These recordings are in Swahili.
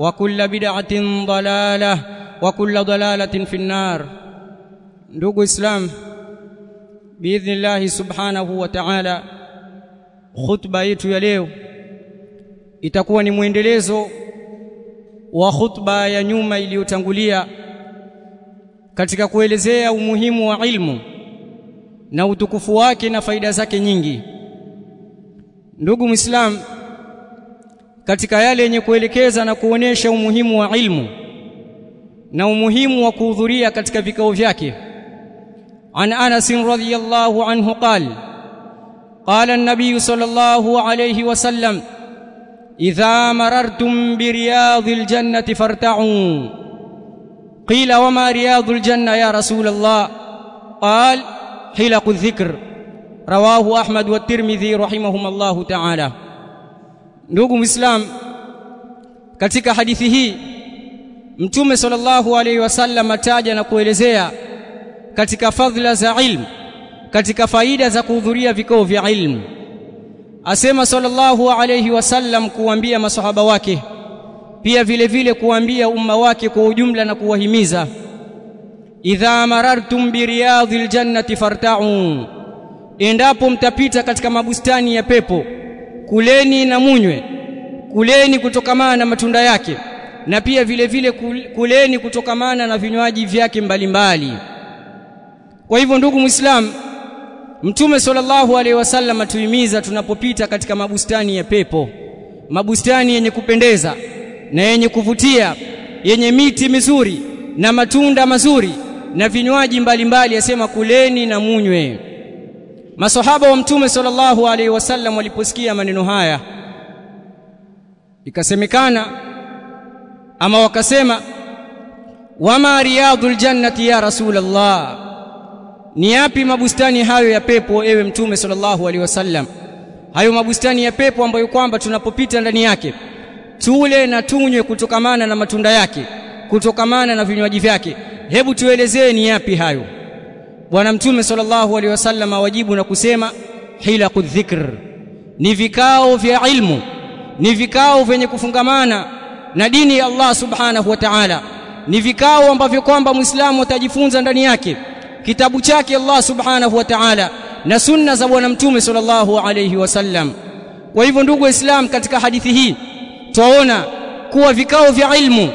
وكل بدعة ضلالة وكل ضلالة في النار ndugu islam biidhnillahi subhanahu wa ta'ala khutba yetu ya leo itakuwa ni mwendelezo wa khutba ya nyuma iliyotangulia katika kuelezea umuhimu wa ilmu na utukufu wake na faida zake nyingi ndugu muislam katika yale yenye kuelekeza na kuonesha umuhimu wa ilmu na umuhimu wa kuhudhuria katika vikao vyake an Anas radhiyallahu anhu qal qala an-nabiy sallallahu alayhi wasallam idha marartum bi riyadil jannati farta'u qila wama riyadul janna ya rasul Allah qal hilaqu dhikr rawahu ahmad wa tirmidhi rahimahumullah ta'ala ndugu muislam katika hadithi hii mtume sallallahu alaihi wasallam ataja na kuelezea katika fadhila za ilmu katika faida za kuhudhuria vikao vya ilmu. Asema sallallahu alaihi wasallam kuambia masahaba wake pia vile vile kuambia umma wake kwa ujumla na kuwahimiza idha marartum bi riyadhil jannati farta'u endapo mtapita katika mabustani ya pepo kuleni na munywe. Kuleni kutokamana na matunda yake. Na pia vile vile kuleni kutokamana na vinywaji vyake mbalimbali. Kwa hivyo ndugu muislam mtume sallallahu alaihi wasallam atuhimiza tunapopita katika mabustani ya pepo. Mabustani yenye kupendeza na yenye kuvutia yenye miti mizuri na matunda mazuri na vinywaji mbalimbali asema kuleni na munywe masahaba wa mtume sallallahu alaihi wasallam waliposikia maneno haya ikasemekana ama wakasema wama riyadul jannati ya rasulullah ni yapi mabustani hayo ya pepo ewe mtume sallallahu alaihi wasallam? Hayo mabustani ya pepo ambayo kwamba tunapopita ndani yake tule na tunywe kutokamana na matunda yake kutokamana na vinywaji vyake. Hebu tuelezee ni yapi hayo bwana mtume sallallahu alaihi wasallam wajibu na kusema hilaqu dhikr ni vikao vya ilmu ni vikao vyenye kufungamana na dini ya Allah subhanahu wa ta'ala. Ni vikao ambavyo kwamba muislamu atajifunza ndani yake kitabu chake Allah subhanahu wa ta'ala na sunna za bwana mtume sallallahu alaihi wasallam. Kwa hivyo ndugu waislamu katika hadithi hii twaona kuwa vikao vya ilmu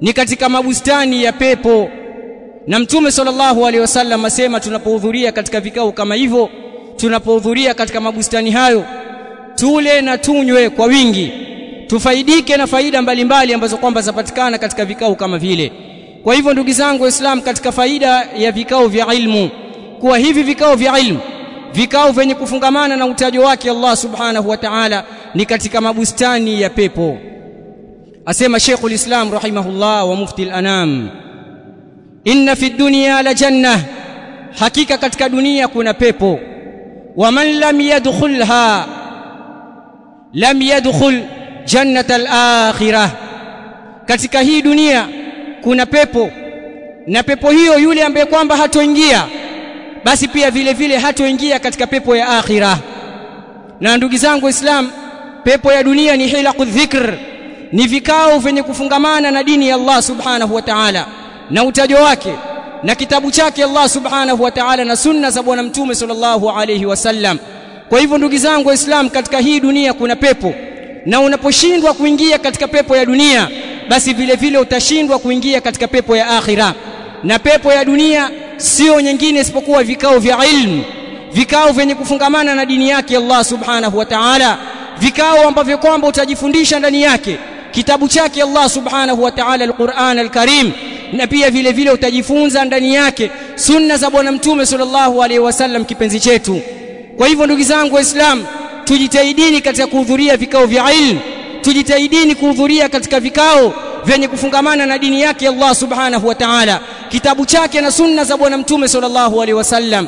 ni katika mabustani ya pepo na mtume sallallahu alaihi wasallam asema tunapohudhuria katika vikao kama hivyo tunapohudhuria katika mabustani hayo tule na tunywe kwa wingi. Tufaidike na faida mbalimbali ambazo kwamba zapatikana katika vikao kama vile. Kwa hivyo ndugu zangu waislamu katika faida ya vikao vya ilmu kuwa hivi vikao vya ilmu vikao vyenye kufungamana na utajo wake Allah subhanahu wa ta'ala ni katika mabustani ya pepo. Asema Sheikhul Islam rahimahullah wa mufti al-anam inna fi dunya la janna hakika katika dunia kuna pepo. Waman lam yadkhulha lam yadkhul jannata al-akhirah. Katika hii dunia kuna pepo. Na pepo hiyo yule ambaye kwamba hatoingia basi pia vile vile hatoingia katika pepo ya akhira na ndugu zangu waislam pepo ya dunia ni hila dhikr ni vikao vyenye kufungamana na dini ya Allah subhanahu wa ta'ala na utajo wake na kitabu chake Allah subhanahu wa ta'ala na sunna za bwana mtume sallallahu alayhi wasallam kwa hivyo ndugu zangu waislam katika hii dunia kuna pepo. Na unaposhindwa kuingia katika pepo ya dunia basi vile vile utashindwa kuingia katika pepo ya akhira. Na pepo ya dunia sio nyingine isipokuwa vikao vya ilmu vikao vyenye kufungamana na dini yake Allah subhanahu wa ta'ala vikao ambavyo kwamba utajifundisha ndani yake kitabu chake Allah subhanahu wa ta'ala al-Qur'an al-Karim na pia vile vile utajifunza ndani yake sunna za bwana mtume sallallahu alaihi wasallam kipenzi chetu. Kwa hivyo ndugu zangu waislamu tujitahidini katika kuhudhuria vikao vya ilmu. Tujitahidini kuhudhuria katika vikao vyenye kufungamana na dini yake Allah subhanahu wa ta'ala. Kitabu chake na sunna za bwana mtume sallallahu alaihi wasallam.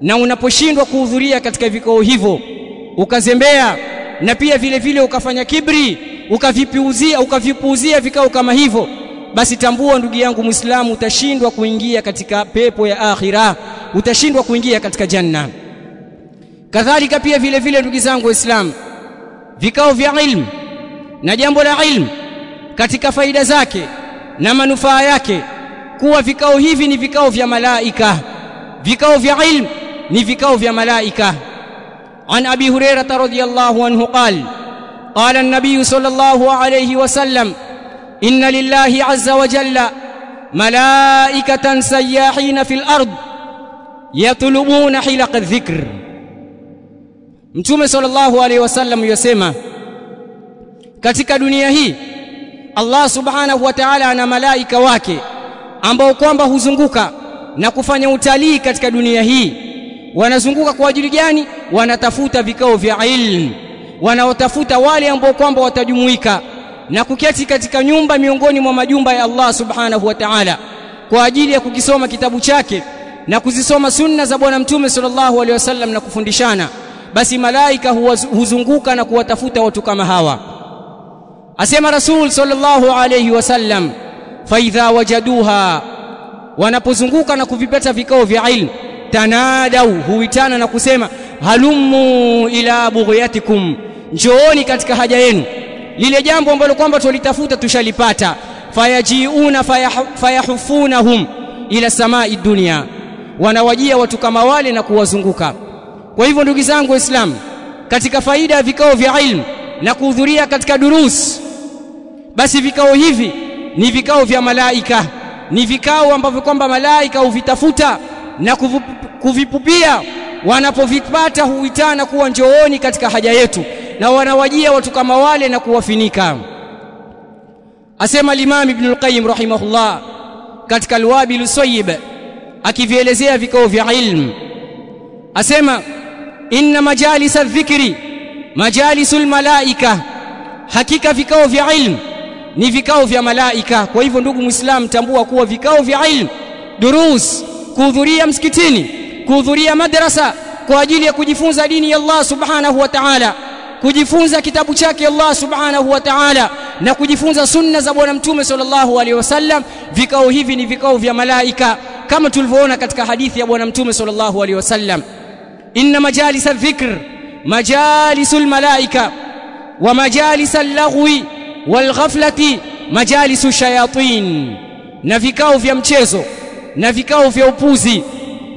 Na unaposhindwa kuhudhuria katika vikao hivyo ukazembea na pia vile vile ukafanya kibri ukavipuuzia ukavipuuzia vikao kama hivyo basi tambua ndugu yangu Muislamu utashindwa kuingia katika pepo ya akhira utashindwa kuingia katika janna. Kadhalika pia vile vile ndugu zangu waislamu vikao vya ilmu na jambo la ilmu katika faida zake na manufaa yake kuwa vikao hivi ni vikao vya malaika. Vikao vya ilmu ni vikao vya malaika. An abi hurairah radhiyallahu anhu qala qala an-nabiy sallallahu alayhi wasallam إن لله عز وجل ملائكة سياحين في الأرض يطلبون حلق الذكر Mtume sallallahu alaihi wasallam yasema katika dunia hii Allah subhanahu wa ta'ala ana malaika wake ambao kwamba huzunguka na kufanya utalii katika dunia hii wanazunguka kwa ajili gani wanatafuta vikao vya ilmu wanaotafuta wale ambao kwamba watajumuika na kuketi katika nyumba miongoni mwa majumba ya Allah subhanahu wa ta'ala kwa ajili ya kukisoma kitabu chake na kuzisoma sunna za bwana mtume sallallahu alaihi wasallam na kufundishana basi malaika huzunguka na kuwatafuta watu kama hawa. Asema rasul sallallahu alaihi wasallam faidha wajaduha wanapozunguka na kuvipata vikao vya ilmu tanadau huitana na kusema halumu ila bughyatikum njooni katika haja yenu lile jambo ambalo kwamba tulitafuta tushalipata. Fayajiuna fayahufunahum ila samai dunia. Wanawajia watu kama wale na kuwazunguka. Kwa hivyo ndugu zangu waislamu katika faida ya vikao vya ilmu na kuhudhuria katika durus basi vikao hivi ni vikao vya malaika. Ni vikao ambavyo kwamba malaika huvitafuta na kuvipupia. Wanapovipata huitana kuwa njooni katika haja yetu na wanawajia watu kama wale na kuwafinika. Asema al-Imam Ibn al-Qayyim rahimahullah katika al-Wabil Sayyib akivielezea vikao vya ilmu asema inna majalisa adh-dhikri majalisul malaika hakika vikao vya ilmu ni vikao vya malaika. Kwa hivyo ndugu muislam tambua kuwa vikao vya ilmu durus kuhudhuria msikitini kuhudhuria madrasa kwa ajili ya kujifunza dini ya Allah subhanahu wa ta'ala kujifunza kitabu chake Allah subhanahu wa ta'ala na kujifunza sunna za bwana mtume sallallahu alaihi wasallam vikao hivi ni vikao vya malaika kama tulivyoona katika hadithi ya bwana mtume sallallahu alaihi wasallam. Inna majalis adh-dhikr majalisul malaika wa majalis al-laghwi wal ghaflati majalisu shayatin. Na vikao vya mchezo na vikao vya upuzi.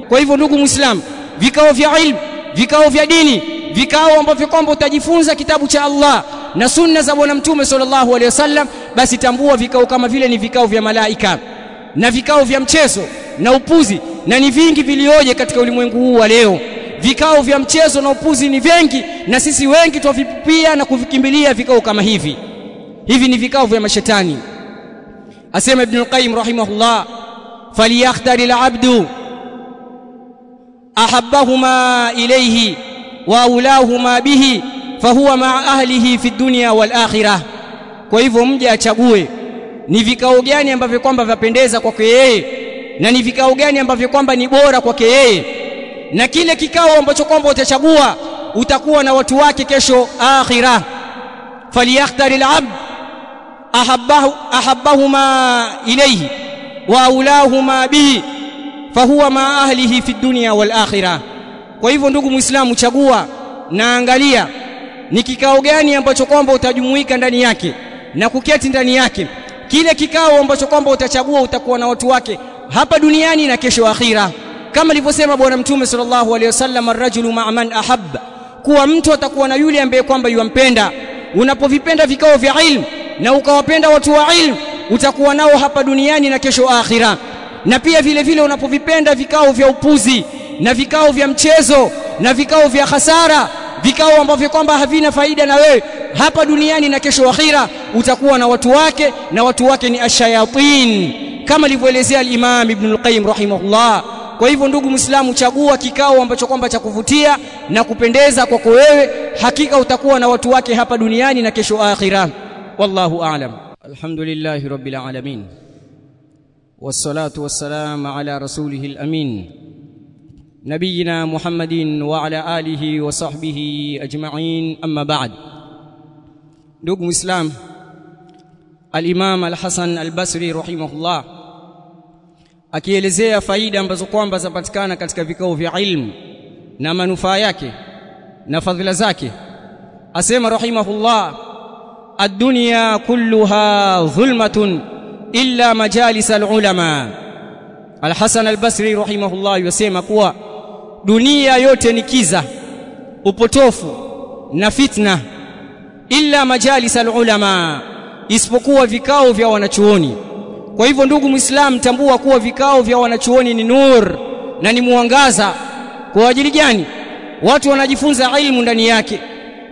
Kwa hivyo ndugu muislam vikao vya ilmu vikao vya dini vikao ambavyo kwamba utajifunza kitabu cha Allah na sunna za bwana mtume sallallahu alaihi wasallam basi tambua vikao kama vile ni vikao vya malaika na vikao vya mchezo na upuzi na ni vingi vilioje katika ulimwengu huu wa leo. Vikao vya mchezo na upuzi ni vingi na sisi wengi twavipia na kuvikimbilia vikao kama hivi. Hivi ni vikao vya mashetani. Asema ibn al-qayyim rahimahullah falyahtari al-abdu ahabbahuma ilayhi wa aulahuma bihi fahuwa ma'a ahlihi fi dunya wal akhirah. Kwa hivyo mje achague ni vikao gani ambavyo kwamba vyapendeza kwake yeye na ni vikao gani ambavyo kwamba ni bora kwake yeye. Na kile kikao ambacho kwamba utachagua utakuwa na watu wake kesho akhira falyakhtar al-abd ahabbahu ahabbahuma ilayhi wa aulahuma bihi fahuwa ma ahlihi fi dunya wal akhirah kwa hivyo ndugu muislamu chagua na angalia ni kikao gani ambacho kwamba utajumuika ndani yake na kuketi ndani yake. Kile kikao ambacho kwamba utachagua utakuwa na watu wake hapa duniani na kesho akhira. Kama alivyosema bwana mtume sallallahu alaihi wasallam arrajulu ma'a man ahabba kuwa mtu atakuwa na yule ambaye kwamba yuampenda. Unapovipenda vikao vya ilmu na ukawapenda watu wa ilmu utakuwa nao hapa duniani na kesho akhira. Na pia vile vile unapovipenda vikao vya upuzi na vikao vya mchezo na vikao vya hasara vikao ambavyo kwamba havina faida na wewe hapa duniani na kesho akhira utakuwa na watu wake na watu wake ni ashayatin kama alivyoelezea al-Imam Ibn al-Qayyim rahimahullah kwa hivyo ndugu Muislamu chagua kikao ambacho kwamba cha kuvutia na kupendeza kwako wewe hakika utakuwa na watu wake hapa duniani na kesho akhira wallahu a'lam alhamdulillahi rabbil alamin والصلاه والسلام على رسوله الامين نبينا محمد وعلى اله وصحبه اجمعين اما بعد ndugu muislam al-imam al-hasan al-basri rahimahullah akielezea faida ambazo kwamba zapatikana katika vikao vya ilmu na manufaa yake na fadhila zake asema rahimahullah ad-dunya kulluha dhulmatun illa majalis al-ulama Al-Hasan al-Basri rahimahullah yasema kuwa dunia yote ni kiza upotofu na fitna illa majalis al-ulama isipokuwa vikao vya wanachuoni. Kwa hivyo ndugu muislam tambua kuwa vikao vya wanachuoni ni nur na ni mwangaza. Kwa ajili gani? Watu wanajifunza ilmu ndani yake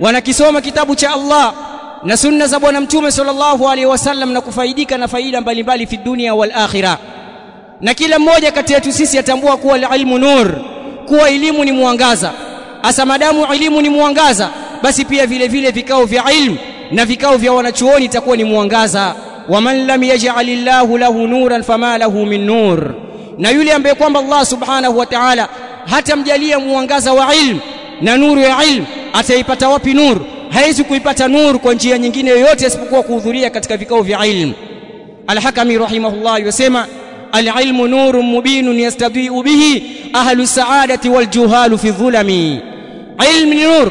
wanakisoma kitabu cha Allah na sunna za bwana mtume sallallahu alaihi wasallam na kufaidika na faida mbalimbali fi dunia wal akhirah. Na kila mmoja kati yetu sisi atambua kuwa ilmu nur kuwa elimu ni mwangaza hasa madamu elimu ni mwangaza basi pia vile vile vikao vya ilmu na vikao vya wanachuoni itakuwa ni mwangaza. Waman lam yaj'alillahu lahu nuran fama lahu min nur na yule ambaye kwamba Allah subhanahu wa ta'ala hatamjalia mwangaza wa ilmu na nuru ya ilmu ataipata wapi nur? Haizi kuipata nur kwa njia nyingine yoyote isipokuwa kuhudhuria katika vikao vya ilmu. Al-hakami rahimahullah yasema alilmu nurun mubinun yastadiu bihi ahlu saadati waljuhalu fi dhulami. Ilmu ni nur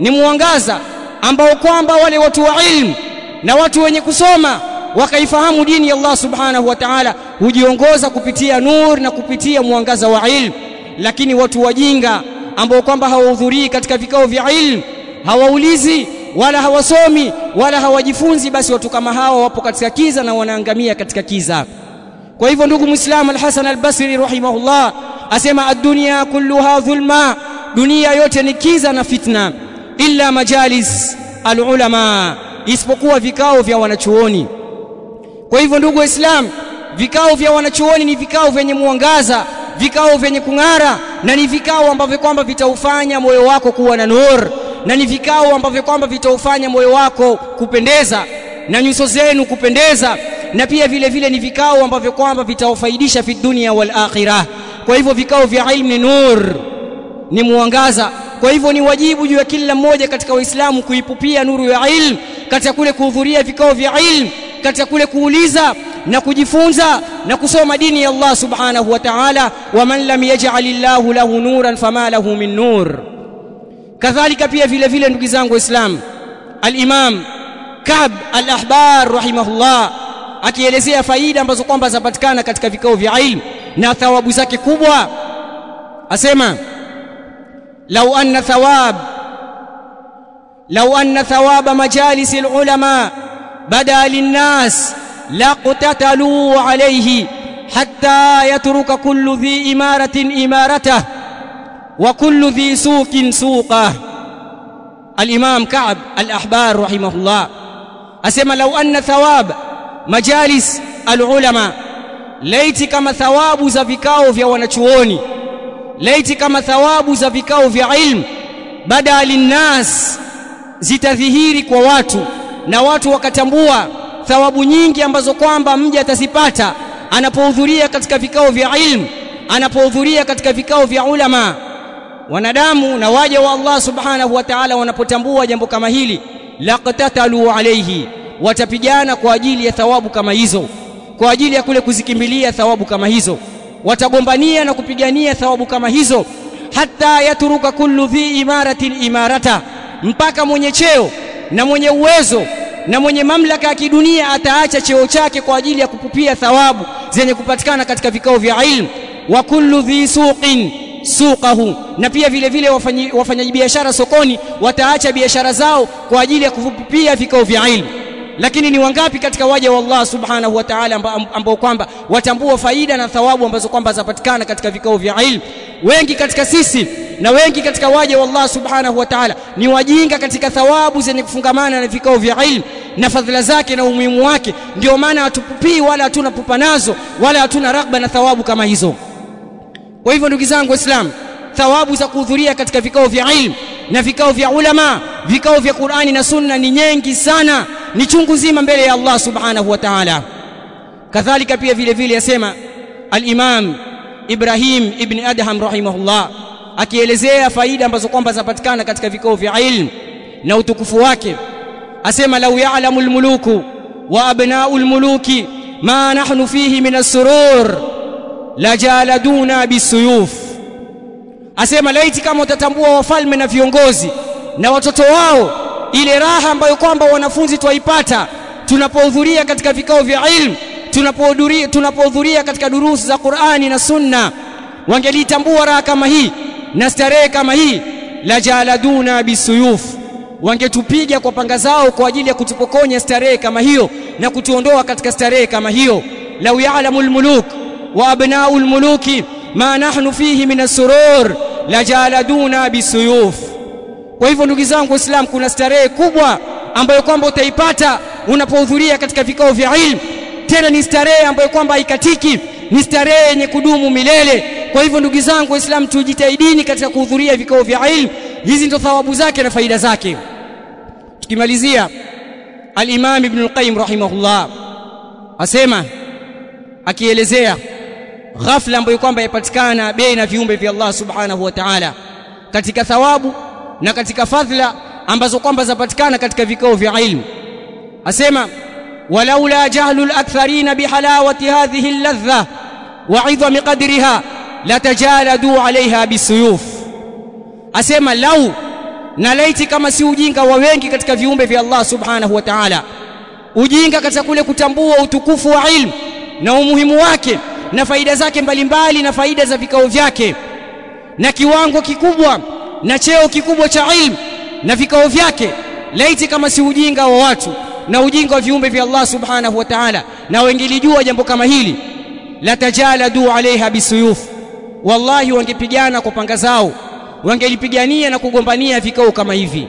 ni mwangaza ambao kwamba wale watu wa ilmu na watu wenye kusoma wakaifahamu dini ya Allah subhanahu wa ta'ala hujiongoza kupitia nur na kupitia mwangaza wa ilmu. Lakini watu wajinga ambao kwamba hawahudhurii katika vikao vya ilmu hawaulizi wala hawasomi wala hawajifunzi basi watu kama hawa wapo katika kiza na wanaangamia katika kiza kwa hivyo ndugu muislamu al-Hasan al-Basri rahimahullah asema ad-dunya kulluha dhulma dunia yote ni kiza na fitna illa majalis al-ulama isipokuwa vikao vya wanachuoni. Kwa hivyo ndugu waislamu vikao vya wanachuoni ni vikao vyenye mwangaza vikao vyenye kung'ara na ni vikao ambavyo kwamba vitaufanya moyo wako kuwa na nur na ni vikao ambavyo kwamba vitaufanya moyo wako kupendeza na nyuso zenu kupendeza na pia vile vile ni vikao ambavyo kwamba vitawafaidisha fi dunia wal akhirah. Kwa hivyo vikao vya ilmu ni nur ni mwangaza kwa hivyo ni wajibu juu ya kila mmoja katika waislamu kuipupia nuru ya ilmu katika kule kuhudhuria vikao vya ilmu katika kule kuuliza na kujifunza na kusoma dini ya Allah subhanahu wa ta'ala wa man lam yaj'alillahu lahu nuran fama lahu min nur. Kadhalika pia vile vile ndugu zangu waislamu al-imam Ka'b al-Ahbar rahimahullah akielezea faida ambazo kwamba zapatikana katika vikao vya ilmu na thawabu zake kubwa. Asema lau anna thawab lau anna thawaba majalisi alulama bada linnas laqtatalu alayhi hatta yatruka kullu dhi imaratin imaratahu wa kullu dhi suqin suqah al-imam Ka'b al-Ahbar rahimahullah asema lau anna thawaba majalis alulama. Laiti kama thawabu za vikao vya wanachuoni. Laiti kama thawabu za vikao vya ilmu. Bada linnas zitadhihiri kwa watu. Na watu wakatambua thawabu nyingi ambazo kwamba mja atazipata anapohudhuria katika vikao vya ilmu anapohudhuria katika vikao vya ulama. Wanadamu na waja wa Allah subhanahu wa ta'ala wanapotambua jambo kama hili laqtatalu alayhi watapigana kwa ajili ya thawabu kama hizo kwa ajili ya kule kuzikimbilia thawabu kama hizo. Watagombania na kupigania thawabu kama hizo hata yaturuka kullu dhi imaratin imarata mpaka mwenye cheo na mwenye uwezo na mwenye mamlaka ya kidunia ataacha cheo chake kwa ajili ya kupupia thawabu zenye kupatikana katika vikao vya ilmu. Wa kullu dhi suqin suqahu na pia vile vile wafanyi, wafanyaji biashara sokoni wataacha biashara zao kwa ajili ya kupupia vikao vya ilmu lakini ni wangapi katika waja wa Allah subhanahu wa ta'ala ambao kwamba watambua faida na thawabu ambazo kwamba zapatikana katika vikao vya ilmu? Wengi katika sisi na wengi katika waja wa Allah subhanahu wa ta'ala ni wajinga katika thawabu zenye kufungamana na vikao vya ilmu na fadhila zake na umuhimu wake. Ndio maana hatupupii wala hatuna pupa nazo wala hatuna ragba na thawabu kama hizo. Kwa hivyo ndugu zangu waislamu thawabu za kuhudhuria katika vikao vya ilmu na vikao vya ulama vikao vya Qur'ani na Sunna ni nyingi sana ni chungu zima mbele ya Allah subhanahu wa ta'ala. Kadhalika pia vile vile yasema al-Imam Ibrahim ibn Adham rahimahullah akielezea faida ambazo kwamba zapatikana katika vikao vya ilmu na utukufu wake. Asema lau ya'lamu al-muluku wa abna'u al-muluki ma nahnu fihi min as-surur lajaladuna bisuyuf. Asema laiti kama utatambua wafalme na viongozi na watoto wao ile raha ambayo kwamba wanafunzi twaipata tunapohudhuria katika vikao vya ilmu tunapohudhuria tunapohudhuria katika durusi za Qur'ani na Sunna wangelitambua raha kama hii na starehe kama hii la jaladuna bisuyuf. Wangetupiga kwa panga zao kwa ajili ya kutupokonya starehe kama hiyo na kutuondoa katika starehe kama hiyo. Lau ya'lamul muluk wa abnaul muluki ma nahnu fihi min surur la jaladuna bisuyuf kwa hivyo ndugu zangu waislamu kuna starehe kubwa ambayo kwamba utaipata unapohudhuria katika vikao vya ilmu. Tena ni starehe ambayo kwamba haikatiki ni starehe yenye kudumu milele. Kwa hivyo ndugu zangu waislamu tujitahidini katika kuhudhuria vikao vya ilmu. Hizi ndio thawabu zake na faida zake. Tukimalizia al-Imam Ibn al-Qayyim rahimahullah asema akielezea ghafla ambayo kwamba yapatikana baina viumbe vya Allah subhanahu wa ta'ala. Katika thawabu na katika fadhila ambazo kwamba zapatikana katika vikao vya ilmu. Asema walaula jahlu al-aktharina bihalawati hadhihi al-ladha wa 'idhami qadriha latajaladu 'alayha bisuyuf. Asema lau na laiti kama si ujinga wa wengi katika viumbe vya Allah subhanahu wa ta'ala. Ujinga katika kule kutambua utukufu wa ilmu na umuhimu wake na faida zake mbalimbali na faida za vikao vyake. Na kiwango kikubwa na cheo kikubwa cha ilmu na vikao vyake laiti kama si ujinga wa watu na ujinga wa viumbe vya Allah subhanahu wa ta'ala. Na wengelijua jambo kama hili la tajaladu alaiha bisuyuf. Wallahi wangepigana kwa panga zao wangelipigania na kugombania vikao kama hivi.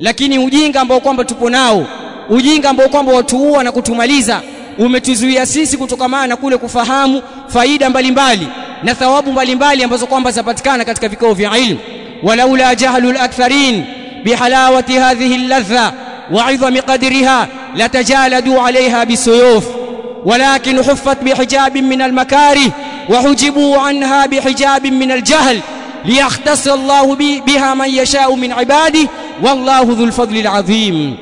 Lakini ujinga ambao kwamba tupo nao ujinga ambao kwamba watuua na kutumaliza umetuzuia sisi kutokamana na kule kufahamu faida mbalimbali mbali, na thawabu mbalimbali ambazo kwamba zapatikana katika vikao vya ilmu walaula jahlu al-aktharin bihalawati hadhihi al-ladha wa 'idhami qadriha latajaladu 'alayha bisuyuf ولكن حفت بحجاب من المكاره وحجبوا عنها بحجاب من الجهل ليختص الله بها من يشاء من عباده والله ذو الفضل العظيم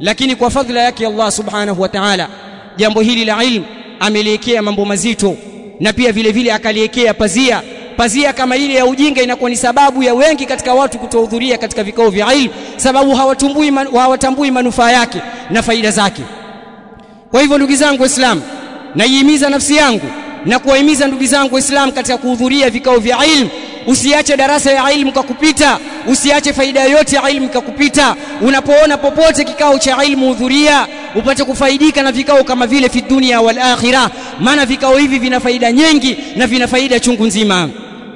lakini kwa fadhila yake Allah subhanahu wa ta'ala jambo hili la ilmu ameliwekea mambo mazito na pia vile vile akaliwekea pazia pazia kama ile ya ujinga inakuwa ni sababu ya wengi katika watu kutohudhuria katika vikao vya ilmu sababu hawatumbui man, hawatambui manufaa yake na faida zake. Kwa hivyo ndugu zangu waislamu naihimiza nafsi yangu na kuwahimiza ndugu zangu waislamu katika kuhudhuria vikao vya ilmu. Usiache darasa ya ilmu kakupita usiache faida yote ya ilmu kakupita. Unapoona popote kikao cha ilmu hudhuria upate kufaidika na vikao kama vile fi dunia wal akhirah. Maana vikao hivi vina faida nyingi na vina faida chungu nzima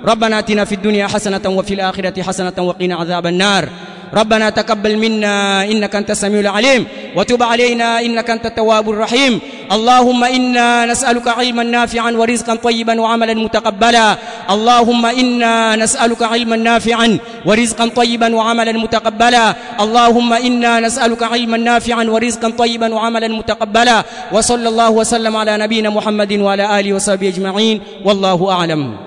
ربنا آتنا في الدنيا حسنة وفي الآخرة حسنة وقنا عذاب النار. ربنا تقبل منا إنك أنت السميع العليم. وتب علينا إنك أنت التواب الرحيم. اللهم إنا نسألك علما نافعا ورزقا طيبا وعملا متقبلا. اللهم إنا نسألك علما نافعا ورزقا طيبا وعملا متقبلا. اللهم إنا نسألك علما نافعا ورزقا طيبا وعملا متقبلا. وصلى الله وسلم على نبينا محمد وعلى آله وصحبه أجمعين. والله أعلم.